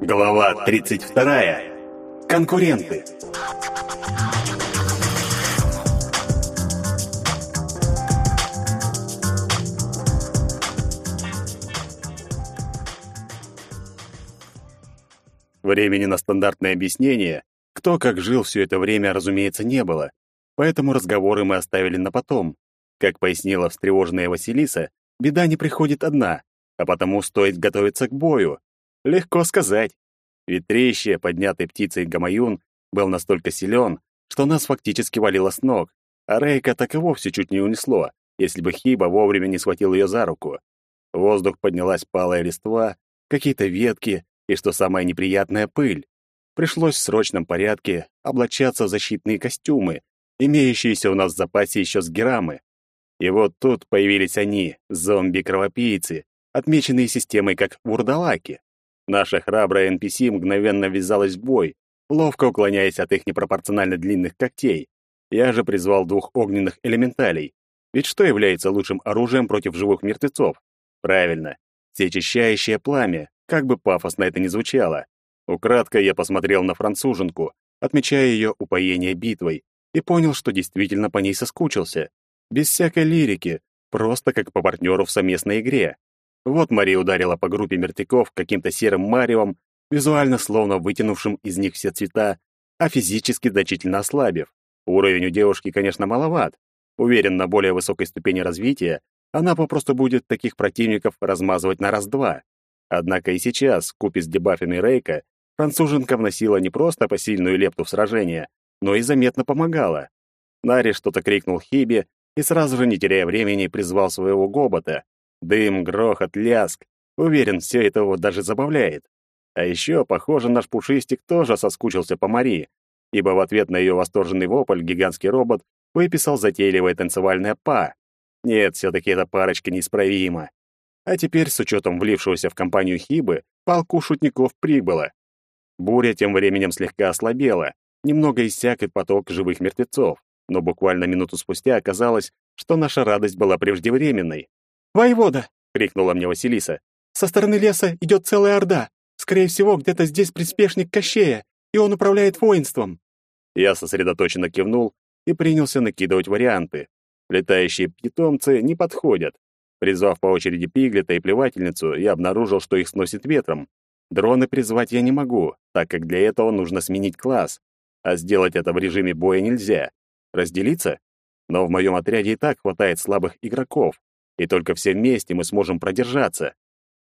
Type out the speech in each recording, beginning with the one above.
Глава 32. Конкуренты. Времени на стандартное объяснение, кто как жил все это время, разумеется, не было. Поэтому разговоры мы оставили на потом. Как пояснила встревоженная Василиса, беда не приходит одна, а потому стоит готовиться к бою. Легко сказать. Ведь треща, поднятый птицей Гамаюн, был настолько силен, что нас фактически валило с ног, а Рейка так и вовсе чуть не унесло, если бы Хиба вовремя не схватил ее за руку. В воздух поднялась палая листва, какие-то ветки и, что самое неприятное, пыль. Пришлось в срочном порядке облачаться в защитные костюмы, имеющиеся у нас в запасе еще с Герамы. И вот тут появились они, зомби-кровопийцы, отмеченные системой как вурдалаки. Наша храбрая NPC мгновенно ввязалась в бой, ловко уклоняясь от их непропорционально длинных когтей. Я же призвал двух огненных элементалей. Ведь что является лучшим оружием против живых мертвецов? Правильно, всеочищающее пламя, как бы пафосно это ни звучало. Украдкой я посмотрел на француженку, отмечая ее упоение битвой, и понял, что действительно по ней соскучился. Без всякой лирики, просто как по партнеру в совместной игре. Вот Мария ударила по группе мертвяков каким-то серым маревом, визуально словно вытянувшим из них все цвета, а физически значительно ослабив. Уровень у девушки, конечно, маловат. Уверен, на более высокой ступени развития она попросту будет таких противников размазывать на раз-два. Однако и сейчас, купе с дебафами Рейка, француженка вносила не просто посильную лепту в сражение, но и заметно помогала. Нари что-то крикнул Хибе и сразу же, не теряя времени, призвал своего гобота, Дым, грохот, ляск. Уверен, все это его даже забавляет. А еще, похоже, наш пушистик тоже соскучился по Марии, ибо в ответ на ее восторженный вопль гигантский робот выписал затейливое танцевальное па. Нет, все-таки эта парочка неисправима. А теперь, с учетом влившегося в компанию Хибы, полку шутников прибыло. Буря тем временем слегка ослабела, немного иссяк и поток живых мертвецов, но буквально минуту спустя оказалось, что наша радость была преждевременной. «Воевода!» — крикнула мне Василиса. «Со стороны леса идет целая орда. Скорее всего, где-то здесь приспешник Кощея, и он управляет воинством». Я сосредоточенно кивнул и принялся накидывать варианты. Летающие питомцы не подходят. Призвав по очереди пиглета и плевательницу, я обнаружил, что их сносит ветром. Дроны призвать я не могу, так как для этого нужно сменить класс. А сделать это в режиме боя нельзя. Разделиться? Но в моем отряде и так хватает слабых игроков и только все вместе мы сможем продержаться.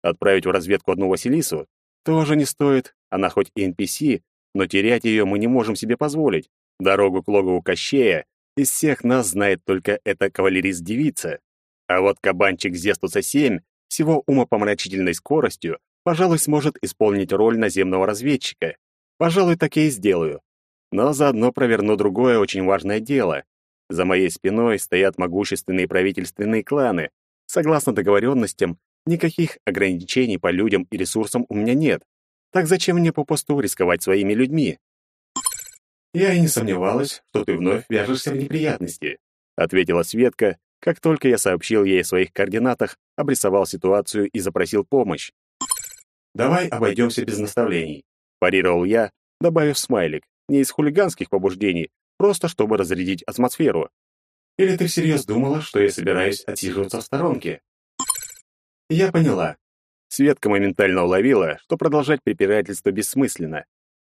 Отправить в разведку одну Василису тоже не стоит, она хоть и NPC, но терять ее мы не можем себе позволить. Дорогу к логову Кощея из всех нас знает только эта кавалерист-девица. А вот кабанчик Зестуса-7 всего умопомрачительной скоростью, пожалуй, сможет исполнить роль наземного разведчика. Пожалуй, так я и сделаю. Но заодно проверну другое очень важное дело. За моей спиной стоят могущественные правительственные кланы, Согласно договоренностям, никаких ограничений по людям и ресурсам у меня нет. Так зачем мне попусту рисковать своими людьми? Я и не сомневалась, что ты вновь вяжешься в неприятности, ответила Светка, как только я сообщил ей о своих координатах, обрисовал ситуацию и запросил помощь. Давай обойдемся без наставлений, парировал я, добавив смайлик, не из хулиганских побуждений, просто чтобы разрядить атмосферу. Или ты всерьез думала, что я собираюсь отсиживаться в сторонке? Я поняла. Светка моментально уловила, что продолжать препирательство бессмысленно.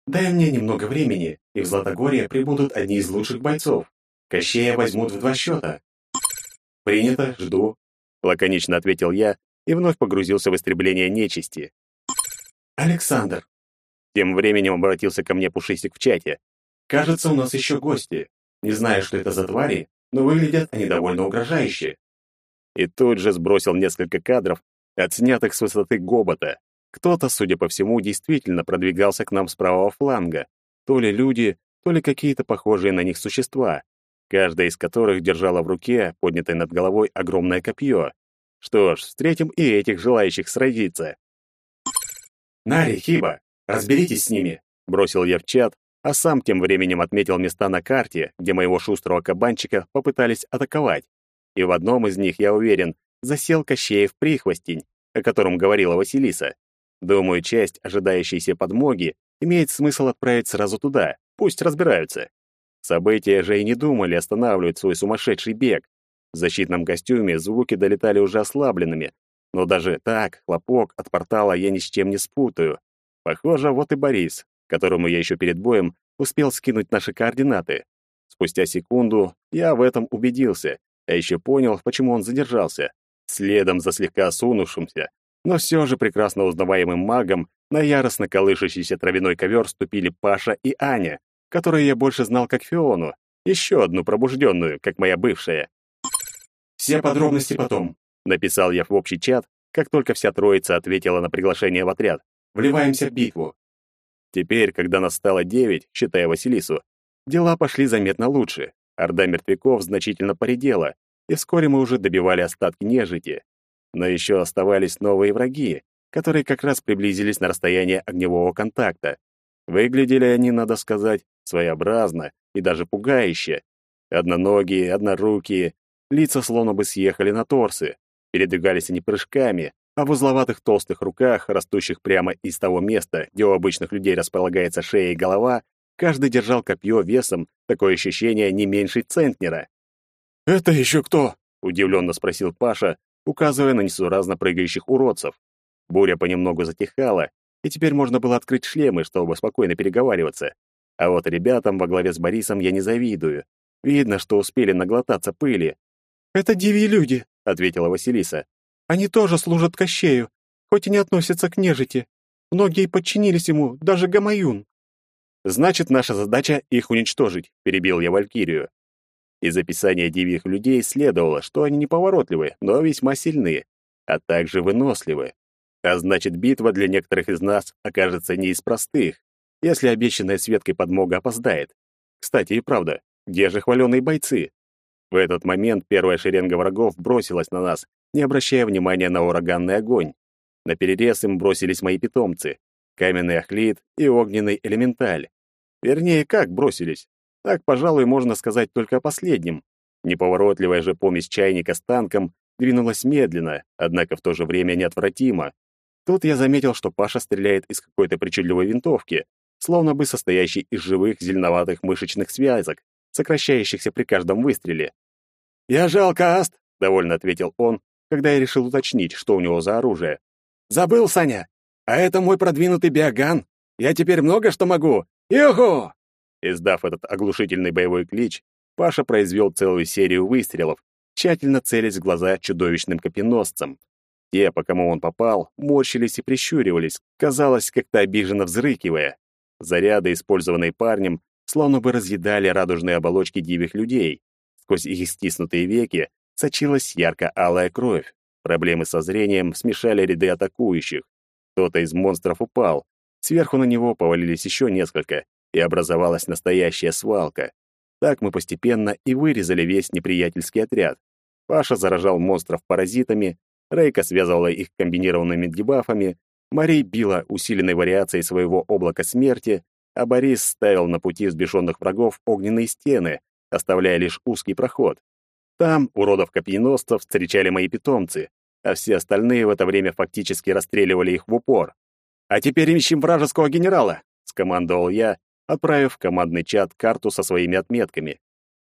Дай мне немного времени, и в Златогорье прибудут одни из лучших бойцов. Кощея возьмут в два счета. Принято, жду, лаконично ответил я и вновь погрузился в истребление нечисти. Александр. Тем временем обратился ко мне Пушистик в чате. Кажется, у нас еще гости. Не знаю, что это за твари, но выглядят они довольно угрожающе. И тут же сбросил несколько кадров, отснятых с высоты гобота. Кто-то, судя по всему, действительно продвигался к нам с правого фланга. То ли люди, то ли какие-то похожие на них существа, каждая из которых держала в руке, поднятой над головой, огромное копье. Что ж, встретим и этих желающих сразиться. «Нари, Хиба, разберитесь с ними!» — бросил я в чат, а сам тем временем отметил места на карте, где моего шустрого кабанчика попытались атаковать. И в одном из них, я уверен, засел Кощеев прихвостень, о котором говорила Василиса. Думаю, часть ожидающейся подмоги имеет смысл отправить сразу туда, пусть разбираются. События же и не думали останавливать свой сумасшедший бег. В защитном костюме звуки долетали уже ослабленными, но даже так хлопок от портала я ни с чем не спутаю. Похоже, вот и Борис, которому я еще перед боем успел скинуть наши координаты. Спустя секунду я в этом убедился, а еще понял, почему он задержался. Следом за слегка осунувшимся, но все же прекрасно узнаваемым магом на яростно колышащийся травяной ковер ступили Паша и Аня, которые я больше знал как Фиону, еще одну пробужденную, как моя бывшая. Все подробности потом. Написал я в общий чат, как только вся троица ответила на приглашение в отряд. Вливаемся в битву. Теперь, когда нас стало девять, считая Василису, дела пошли заметно лучше. Орда мертвяков значительно поредела, и вскоре мы уже добивали остатки нежити. Но еще оставались новые враги, которые как раз приблизились на расстояние огневого контакта. Выглядели они, надо сказать, своеобразно и даже пугающе. Одноногие, однорукие, лица словно бы съехали на торсы. Передвигались они прыжками, а в узловатых толстых руках, растущих прямо из того места, где у обычных людей располагается шея и голова, каждый держал копье весом, такое ощущение не меньше центнера. «Это еще кто?» — удивленно спросил Паша, указывая на несуразно прыгающих уродцев. Буря понемногу затихала, и теперь можно было открыть шлемы, чтобы спокойно переговариваться. А вот ребятам во главе с Борисом я не завидую. Видно, что успели наглотаться пыли. «Это диви люди», — ответила Василиса. «Они тоже служат Кощею, хоть и не относятся к нежити. Многие подчинились ему, даже Гамаюн». «Значит, наша задача — их уничтожить», — перебил я Валькирию. Из описания дивьих людей следовало, что они неповоротливы, но весьма сильны, а также выносливы. А значит, битва для некоторых из нас окажется не из простых, если обещанная Светкой подмога опоздает. Кстати, и правда, где же хваленые бойцы? В этот момент первая шеренга врагов бросилась на нас, не обращая внимания на ураганный огонь. На перерез им бросились мои питомцы — каменный охлит и огненный элементаль. Вернее, как бросились? Так, пожалуй, можно сказать только о последнем. Неповоротливая же помесь чайника с танком двинулась медленно, однако в то же время неотвратимо. Тут я заметил, что Паша стреляет из какой-то причудливой винтовки, словно бы состоящей из живых зеленоватых мышечных связок, сокращающихся при каждом выстреле. «Я жалко, Аст», — довольно ответил он, когда я решил уточнить, что у него за оружие. «Забыл, Саня? А это мой продвинутый биоган. Я теперь много что могу. Юху!» Издав этот оглушительный боевой клич, Паша произвел целую серию выстрелов, тщательно целясь в глаза чудовищным копеносцам. Те, по кому он попал, морщились и прищуривались, казалось, как-то обиженно взрыкивая. Заряды, использованные парнем, словно бы разъедали радужные оболочки дивих людей. Сквозь их стиснутые веки сочилась ярко-алая кровь. Проблемы со зрением смешали ряды атакующих. Кто-то из монстров упал. Сверху на него повалились еще несколько, и образовалась настоящая свалка. Так мы постепенно и вырезали весь неприятельский отряд. Паша заражал монстров паразитами, Рейка связывала их комбинированными дебафами, Марий била усиленной вариацией своего облака смерти, а Борис ставил на пути взбешенных врагов огненные стены, оставляя лишь узкий проход. Там уродов-копьеносцев встречали мои питомцы, а все остальные в это время фактически расстреливали их в упор. «А теперь ищем вражеского генерала!» — скомандовал я, отправив в командный чат карту со своими отметками.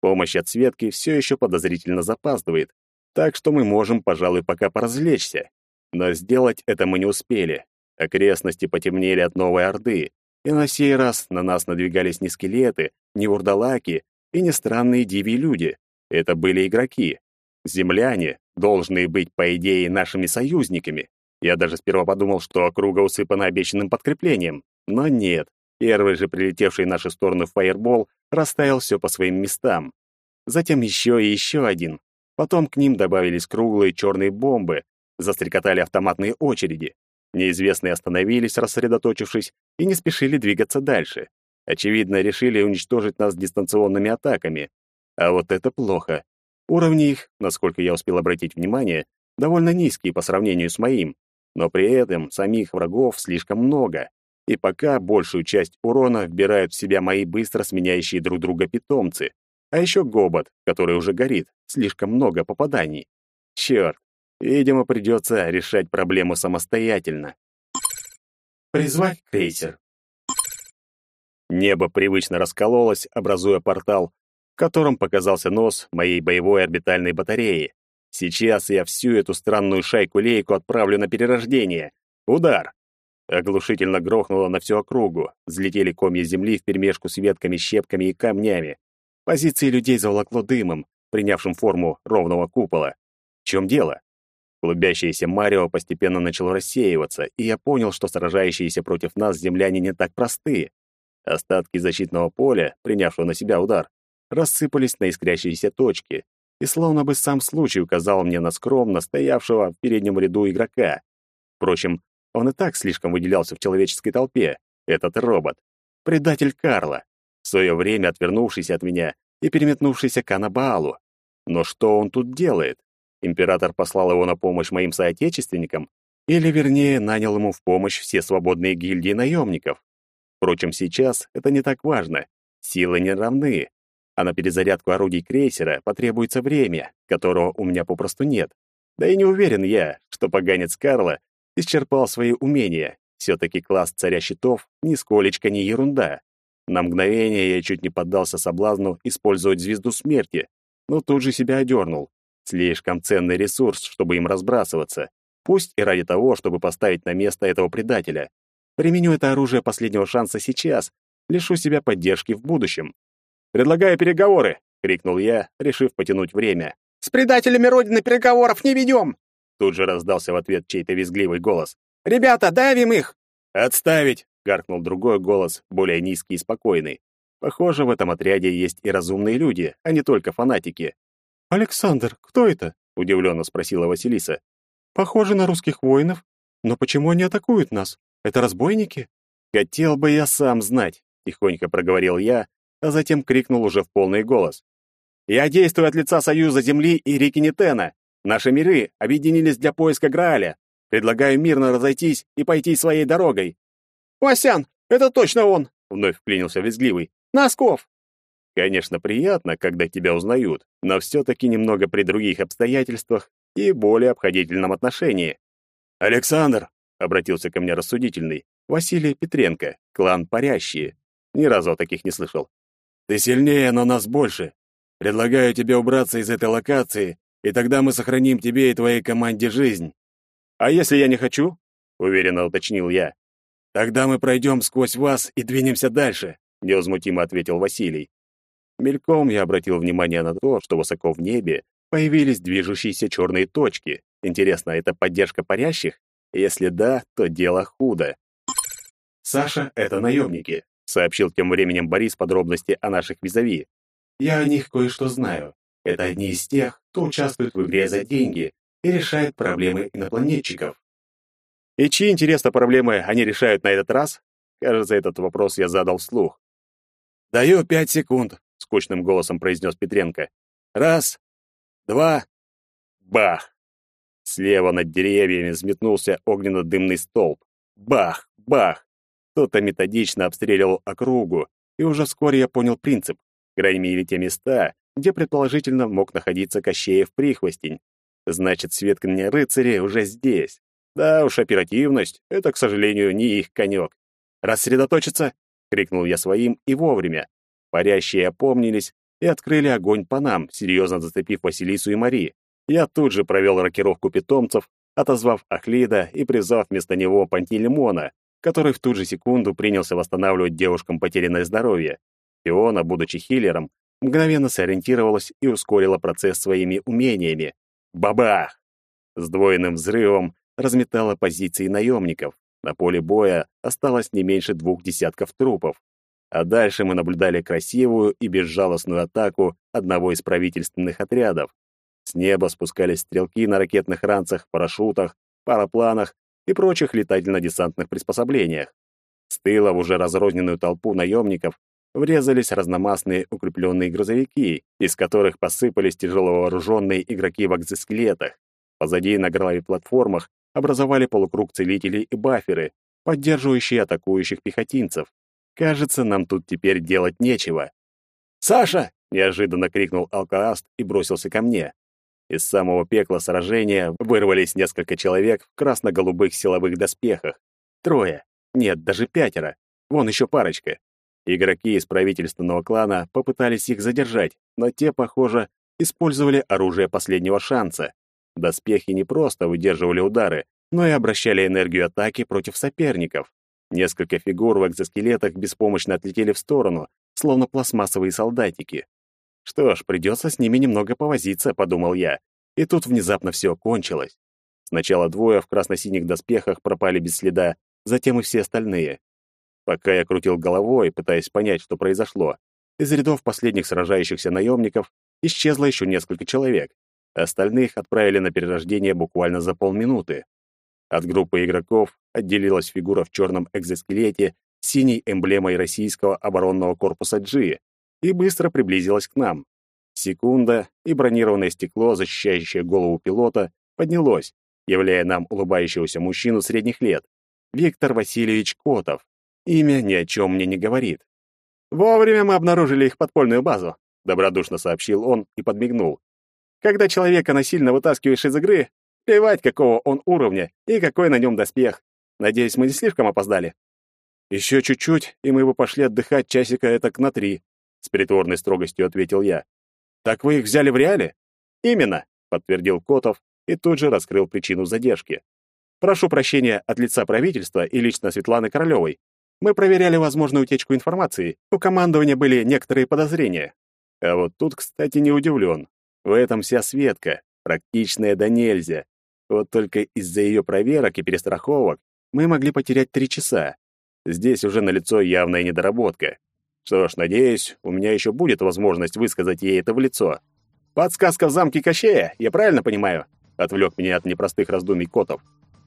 Помощь от Светки все еще подозрительно запаздывает, так что мы можем, пожалуй, пока поразвлечься. Но сделать это мы не успели. Окрестности потемнели от новой орды, и на сей раз на нас надвигались не скелеты, не урдалаки и не странные диви люди. Это были игроки. Земляне, должны быть, по идее, нашими союзниками. Я даже сперва подумал, что округа усыпана обещанным подкреплением. Но нет. Первый же прилетевший в нашу сторону фаербол расставил все по своим местам. Затем еще и еще один. Потом к ним добавились круглые черные бомбы, застрекотали автоматные очереди. Неизвестные остановились, рассредоточившись, и не спешили двигаться дальше. Очевидно, решили уничтожить нас дистанционными атаками. А вот это плохо. Уровни их, насколько я успел обратить внимание, довольно низкие по сравнению с моим, но при этом самих врагов слишком много и пока большую часть урона вбирают в себя мои быстро сменяющие друг друга питомцы. А еще гобот, который уже горит, слишком много попаданий. Черт, видимо, придется решать проблему самостоятельно. Призвать крейсер. Небо привычно раскололось, образуя портал, в котором показался нос моей боевой орбитальной батареи. Сейчас я всю эту странную шайку-лейку отправлю на перерождение. Удар! Оглушительно грохнуло на всю округу. Взлетели комья земли вперемешку с ветками, щепками и камнями. Позиции людей заволокло дымом, принявшим форму ровного купола. В чем дело? Клубящееся марево постепенно начало рассеиваться, и я понял, что сражающиеся против нас земляне не так просты. Остатки защитного поля, принявшего на себя удар, рассыпались на искрящиеся точки, и словно бы сам случай указал мне на скромно стоявшего в переднем ряду игрока. Впрочем, он и так слишком выделялся в человеческой толпе, этот робот. Предатель Карла, в свое время отвернувшийся от меня и переметнувшийся к Анабаалу. Но что он тут делает? Император послал его на помощь моим соотечественникам, или, вернее, нанял ему в помощь все свободные гильдии наемников. Впрочем, сейчас это не так важно. Силы не равны, а на перезарядку орудий крейсера потребуется время, которого у меня попросту нет. Да и не уверен я, что поганец Карла исчерпал свои умения. Все-таки класс царя щитов нисколечко не ерунда. На мгновение я чуть не поддался соблазну использовать звезду смерти, но тут же себя одернул. Слишком ценный ресурс, чтобы им разбрасываться. Пусть и ради того, чтобы поставить на место этого предателя. Применю это оружие последнего шанса сейчас, лишу себя поддержки в будущем. «Предлагаю переговоры!» — крикнул я, решив потянуть время. «С предателями Родины переговоров не ведем!» Тут же раздался в ответ чей-то визгливый голос. «Ребята, давим их!» «Отставить!» — гаркнул другой голос, более низкий и спокойный. Похоже, в этом отряде есть и разумные люди, а не только фанатики. «Александр, кто это?» — удивленно спросила Василиса. «Похоже на русских воинов. Но почему они атакуют нас? Это разбойники?» «Хотел бы я сам знать», — тихонько проговорил я, а затем крикнул уже в полный голос. «Я действую от лица Союза Земли и реки Нетена. Наши миры объединились для поиска Грааля. Предлагаю мирно разойтись и пойти своей дорогой». «Васян, это точно он!» — вновь вклинился визгливый. «Носков!» Конечно, приятно, когда тебя узнают, но все-таки немного при других обстоятельствах и более обходительном отношении. «Александр!» — обратился ко мне рассудительный. Василий Петренко, клан Парящие. Ни разу о таких не слышал. «Ты сильнее, но нас больше. Предлагаю тебе убраться из этой локации и тогда мы сохраним тебе и твоей команде жизнь. А если я не хочу? уверенно уточнил я. Тогда мы пройдем сквозь вас и двинемся дальше, невозмутимо ответил Василий. Мельком я обратил внимание на то, что высоко в небе появились движущиеся черные точки. Интересно, это поддержка парящих? Если да, то дело худо. Саша — это наемники, сообщил тем временем Борис подробности о наших визави. Я о них кое-что знаю. Это одни из тех, кто участвует в игре за деньги и решает проблемы инопланетчиков. И чьи, интересно, проблемы они решают на этот раз? Кажется, этот вопрос я задал вслух. «Даю пять секунд», — скучным голосом произнес Петренко. «Раз, два, бах!» Слева над деревьями взметнулся огненно-дымный столб. Бах, бах! Кто-то методично обстреливал округу, и уже вскоре я понял принцип. Крайне те места, где предположительно мог находиться Кощеев прихвостень. Значит, светканье рыцари уже здесь. Да уж, оперативность — это, к сожалению, не их конек. «Рассредоточиться!» — крикнул я своим и вовремя. Парящие опомнились и открыли огонь по нам, серьезно зацепив Василису и Мари. Я тут же провел рокировку питомцев, отозвав Ахлида и призвав вместо него Пантелеймона, который в ту же секунду принялся восстанавливать девушкам потерянное здоровье. Фиона, будучи хиллером, мгновенно сориентировалась и ускорила процесс своими умениями. Бабах! С двойным взрывом разметала позиции наемников. На поле боя осталось не меньше двух десятков трупов. А дальше мы наблюдали красивую и безжалостную атаку одного из правительственных отрядов. С неба спускались стрелки на ракетных ранцах, парашютах, парапланах и прочих летательно-десантных приспособлениях. С тыла в уже разрозненную толпу наемников врезались разномастные укрепленные грузовики, из которых посыпались тяжеловооруженные игроки в экзоскелетах. Позади на горловых платформах образовали полукруг целителей и баферы, поддерживающие атакующих пехотинцев. Кажется, нам тут теперь делать нечего. «Саша!» — неожиданно крикнул Алкааст и бросился ко мне. Из самого пекла сражения вырвались несколько человек в красно-голубых силовых доспехах. Трое. Нет, даже пятеро. Вон еще парочка. Игроки из правительственного клана попытались их задержать, но те, похоже, использовали оружие последнего шанса. Доспехи не просто выдерживали удары, но и обращали энергию атаки против соперников. Несколько фигур в экзоскелетах беспомощно отлетели в сторону, словно пластмассовые солдатики. Что ж, придется с ними немного повозиться, подумал я. И тут внезапно все кончилось. Сначала двое в красно-синих доспехах пропали без следа, затем и все остальные. Пока я крутил головой, пытаясь понять, что произошло, из рядов последних сражающихся наемников исчезло еще несколько человек. Остальных отправили на перерождение буквально за полминуты. От группы игроков отделилась фигура в черном экзоскелете с синей эмблемой российского оборонного корпуса G и быстро приблизилась к нам. Секунда, и бронированное стекло, защищающее голову пилота, поднялось, являя нам улыбающегося мужчину средних лет. Виктор Васильевич Котов. Имя ни о чем мне не говорит. «Вовремя мы обнаружили их подпольную базу», — добродушно сообщил он и подмигнул. «Когда человека насильно вытаскиваешь из игры, плевать, какого он уровня и какой на нем доспех. Надеюсь, мы не слишком опоздали?» «Еще чуть-чуть, и мы бы пошли отдыхать часика этак на три», — с притворной строгостью ответил я. «Так вы их взяли в реале?» «Именно», — подтвердил Котов и тут же раскрыл причину задержки. «Прошу прощения от лица правительства и лично Светланы Королевой. Мы проверяли возможную утечку информации. У командования были некоторые подозрения. А вот тут, кстати, не удивлен. В этом вся Светка, практичная да нельзя. Вот только из-за ее проверок и перестраховок мы могли потерять три часа. Здесь уже налицо явная недоработка. Что ж, надеюсь, у меня еще будет возможность высказать ей это в лицо. «Подсказка в замке Кощея, я правильно понимаю?» — отвлек меня от непростых раздумий Котов.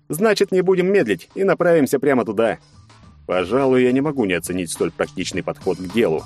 «Значит, не будем медлить и направимся прямо туда». Пожалуй, я не могу не оценить столь практичный подход к делу.